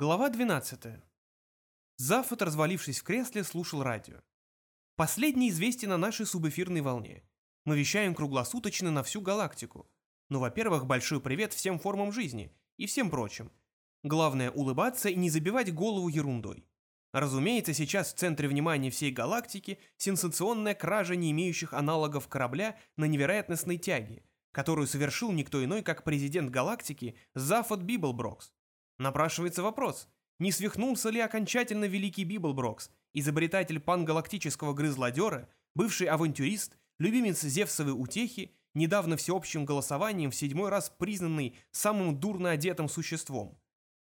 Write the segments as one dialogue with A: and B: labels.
A: Глава 12. Зафод, развалившись в кресле, слушал радио. Последнее известие на нашей субэфирной волне. Мы вещаем круглосуточно на всю галактику. Ну, во-первых, большой привет всем формам жизни и всем прочим. Главное – улыбаться и не забивать голову ерундой. Разумеется, сейчас в центре внимания всей галактики сенсационная кража не имеющих аналогов корабля на невероятностной тяге, которую совершил никто иной, как президент галактики Зафод Библброкс. Напрашивается вопрос, не свихнулся ли окончательно великий Библброкс, изобретатель пангалактического горлодера, бывший авантюрист, любимец Зевсовой утехи, недавно всеобщим голосованием в седьмой раз признанный самым дурно одетым существом.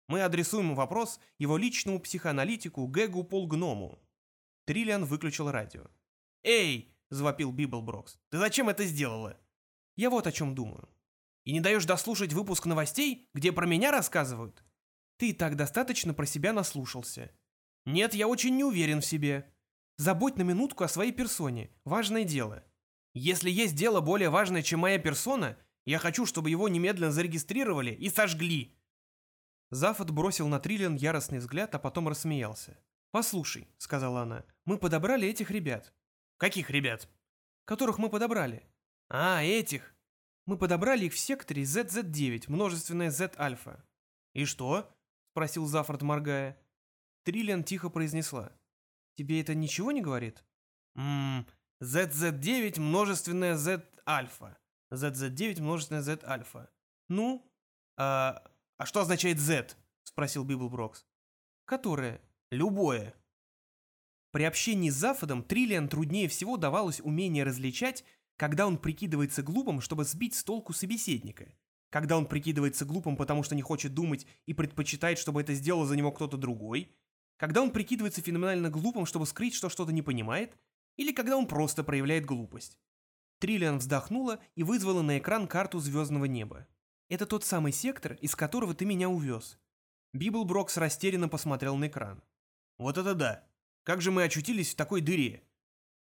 A: Мы адресуем вопрос его личному психоаналитику Гэгу Полгному. Триллиан выключил радио. «Эй!» – завопил Библброкс. «Ты зачем это сделала?» «Я вот о чем думаю. И не даешь дослушать выпуск новостей, где про меня рассказывают?» Ты и так достаточно про себя наслушался. Нет, я очень не уверен в себе. Забудь на минутку о своей персоне. Важное дело. Если есть дело более важное, чем моя персона, я хочу, чтобы его немедленно зарегистрировали и сожгли. Зафот бросил на Триллиан яростный взгляд, а потом рассмеялся. «Послушай», — сказала она, — «мы подобрали этих ребят». «Каких ребят?» «Которых мы подобрали». «А, этих». «Мы подобрали их в секторе ZZ9, множественное Z-альфа». «И что?» — спросил Зафод, моргая. Триллиан тихо произнесла. «Тебе это ничего не говорит?» «Ммм, ZZ9 множественное Z-альфа. ZZ9 множественное Z-альфа. Ну? А, а что означает Z?» — спросил Библброкс. «Которое?» «Любое». При общении с Зафодом Триллиан труднее всего давалось умение различать, когда он прикидывается глупым, чтобы сбить с толку собеседника, когда он прикидывается глупым, потому что не хочет думать и предпочитает, чтобы это сделал за него кто-то другой, когда он прикидывается феноменально глупым, чтобы скрыть, что что-то не понимает, или когда он просто проявляет глупость. Триллиан вздохнула и вызвала на экран карту звездного неба. «Это тот самый сектор, из которого ты меня увез». Библброкс растерянно посмотрел на экран. «Вот это да! Как же мы очутились в такой дыре?»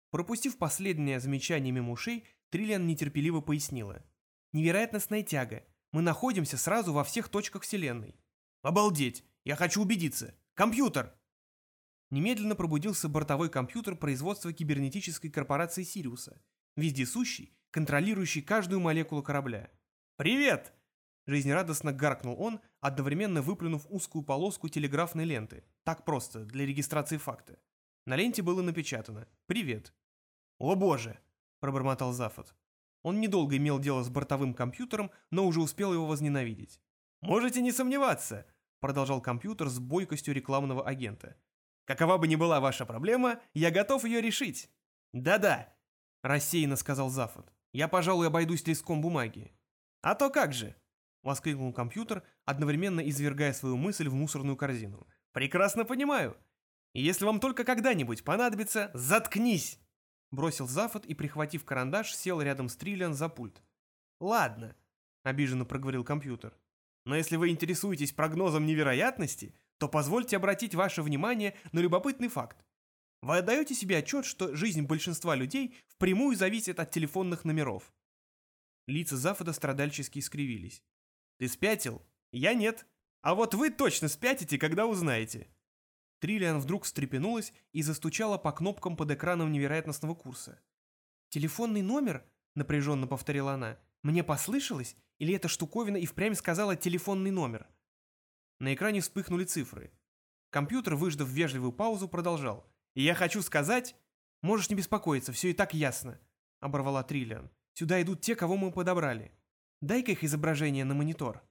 A: Пропустив последнее замечание мимо ушей, Триллиан нетерпеливо пояснила – Невероятностная тяга. Мы находимся сразу во всех точках Вселенной. Обалдеть! Я хочу убедиться. Компьютер! Немедленно пробудился бортовой компьютер производства кибернетической корпорации Сириуса, вездесущий, контролирующий каждую молекулу корабля. «Привет!» Жизнерадостно гаркнул он, одновременно выплюнув узкую полоску телеграфной ленты. Так просто, для регистрации факта. На ленте было напечатано «Привет». «О боже!» – пробормотал Зафот. Он недолго имел дело с бортовым компьютером, но уже успел его возненавидеть. «Можете не сомневаться», — продолжал компьютер с бойкостью рекламного агента. «Какова бы ни была ваша проблема, я готов ее решить». «Да-да», — рассеянно сказал Зафот. «Я, пожалуй, обойдусь листком бумаги». «А то как же!» — воскликнул компьютер, одновременно извергая свою мысль в мусорную корзину. «Прекрасно понимаю. Если вам только когда-нибудь понадобится, заткнись!» Бросил Зафот и, прихватив карандаш, сел рядом с Триллиан за пульт. «Ладно», — обиженно проговорил компьютер. «Но если вы интересуетесь прогнозом невероятности, то позвольте обратить ваше внимание на любопытный факт. Вы отдаете себе отчет, что жизнь большинства людей впрямую зависит от телефонных номеров?» Лица Зафода страдальчески искривились. «Ты спятил? Я нет. А вот вы точно спятите, когда узнаете. Триллиан вдруг встрепенулась и застучала по кнопкам под экраном невероятностного курса. «Телефонный номер?» — напряженно повторила она. «Мне послышалось? Или эта штуковина и впрямь сказала телефонный номер?» На экране вспыхнули цифры. Компьютер, выждав вежливую паузу, продолжал. «И я хочу сказать...» «Можешь не беспокоиться, все и так ясно», — оборвала Триллиан. «Сюда идут те, кого мы подобрали. Дай-ка их изображение на монитор».